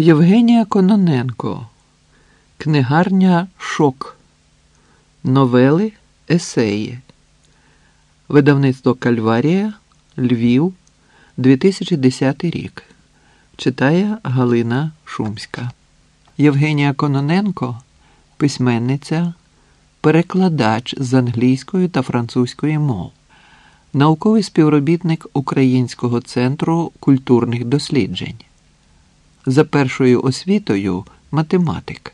Євгенія Кононенко, Книгарня Шок. Новели, Есеї. Видавництво Кальварія, Львів, 2010 рік. Читає Галина Шумська. Євгенія Кононенко письменниця, перекладач з англійської та французької мов, науковий співробітник Українського центру культурних досліджень. За першою освітою математик,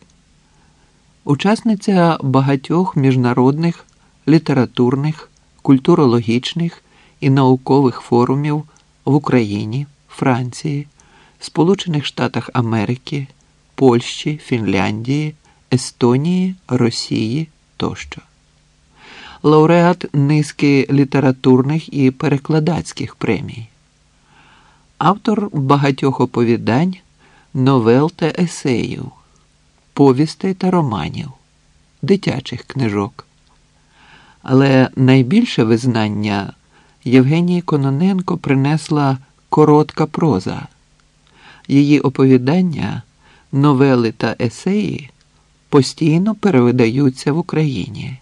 учасниця багатьох міжнародних літературних, культурологічних і наукових форумів в Україні, Франції, Сполучених Штатах Америки, Польщі, Фінляндії, Естонії, Росії тощо. Лауреат низки літературних і перекладацьких премій, автор багатьох оповідань новел та есеїв, повістей та романів, дитячих книжок. Але найбільше визнання Євгенії Кононенко принесла коротка проза. Її оповідання, новели та есеї постійно перевидаються в Україні,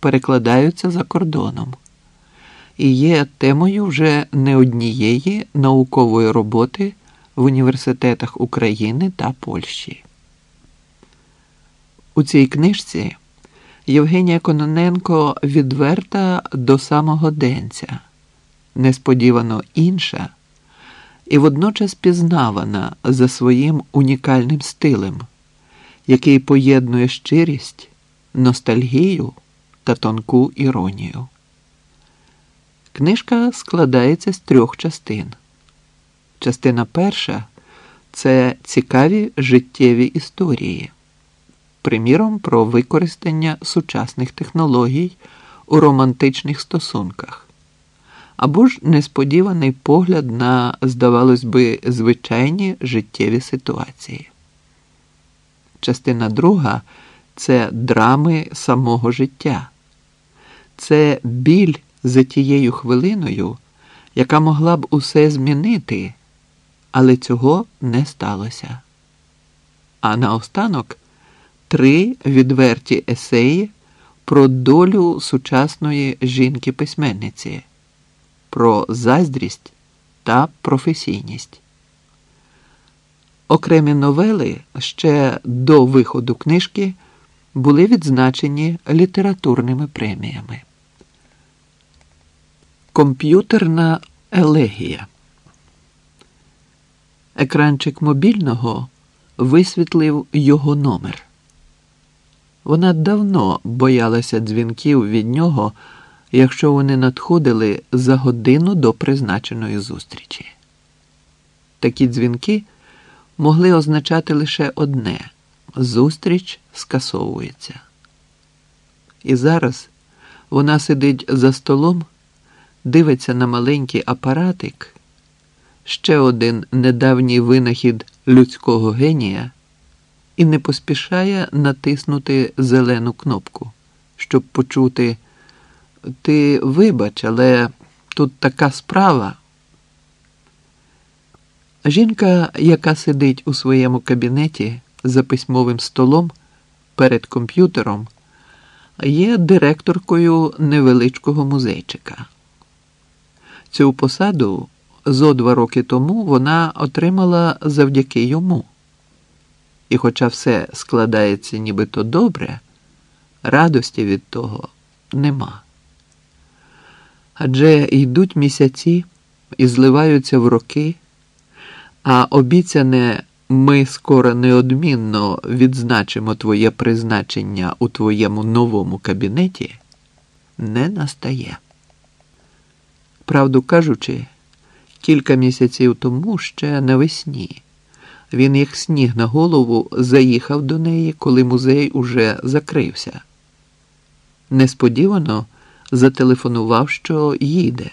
перекладаються за кордоном і є темою вже не однієї наукової роботи в університетах України та Польщі. У цій книжці Євгенія Кононенко відверта до самого денця, несподівано інша і водночас пізнавана за своїм унікальним стилем, який поєднує щирість, ностальгію та тонку іронію. Книжка складається з трьох частин. Частина перша це цікаві життєві історії, приміром про використання сучасних технологій у романтичних стосунках, або ж несподіваний погляд на, здавалось би, звичайні життєві ситуації. Частина друга це драми самого життя, це біль за тією хвилиною, яка могла б усе змінити але цього не сталося. А наостанок три відверті есеї про долю сучасної жінки-письменниці, про заздрість та професійність. Окремі новели ще до виходу книжки були відзначені літературними преміями. Комп'ютерна елегія. Екранчик мобільного висвітлив його номер. Вона давно боялася дзвінків від нього, якщо вони надходили за годину до призначеної зустрічі. Такі дзвінки могли означати лише одне зустріч скасовується. І зараз вона сидить за столом, дивиться на маленький апаратик ще один недавній винахід людського генія і не поспішає натиснути зелену кнопку, щоб почути Ти вибач, але тут така справа. Жінка, яка сидить у своєму кабінеті за письмовим столом перед комп'ютером, є директоркою невеличкого музейчика. Цю посаду зо два роки тому вона отримала завдяки йому. І, хоча все складається нібито добре, радості від того нема. Адже йдуть місяці і зливаються в роки, а обіцяне ми скоро неодмінно відзначимо твоє призначення у твоєму новому кабінеті не настає. Правду кажучи, Кілька місяців тому ще навесні. Він, як сніг на голову, заїхав до неї, коли музей уже закрився. Несподівано зателефонував, що їде.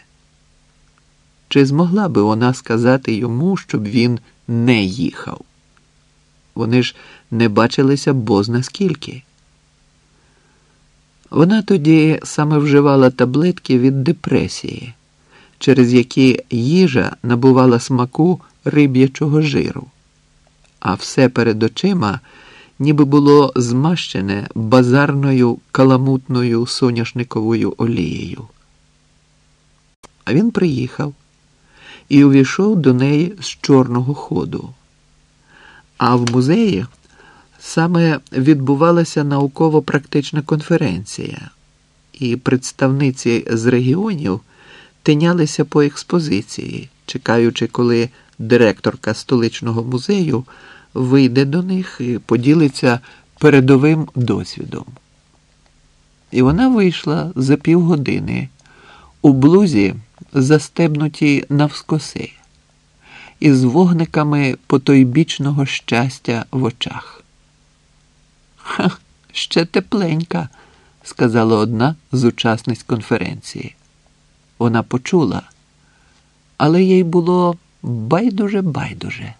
Чи змогла би вона сказати йому, щоб він не їхав? Вони ж не бачилися бозна скільки. Вона тоді саме вживала таблетки від депресії через які їжа набувала смаку риб'ячого жиру, а все перед очима ніби було змащене базарною каламутною соняшниковою олією. А він приїхав і увійшов до неї з чорного ходу. А в музеї саме відбувалася науково-практична конференція, і представниці з регіонів тинялися по експозиції, чекаючи, коли директорка столичного музею вийде до них і поділиться передовим досвідом. І вона вийшла за півгодини у блузі, застебнутій навскоси, із вогниками потойбічного щастя в очах. Ха, ще тепленька, сказала одна з учасниць конференції. Вона почула, але їй було байдуже-байдуже.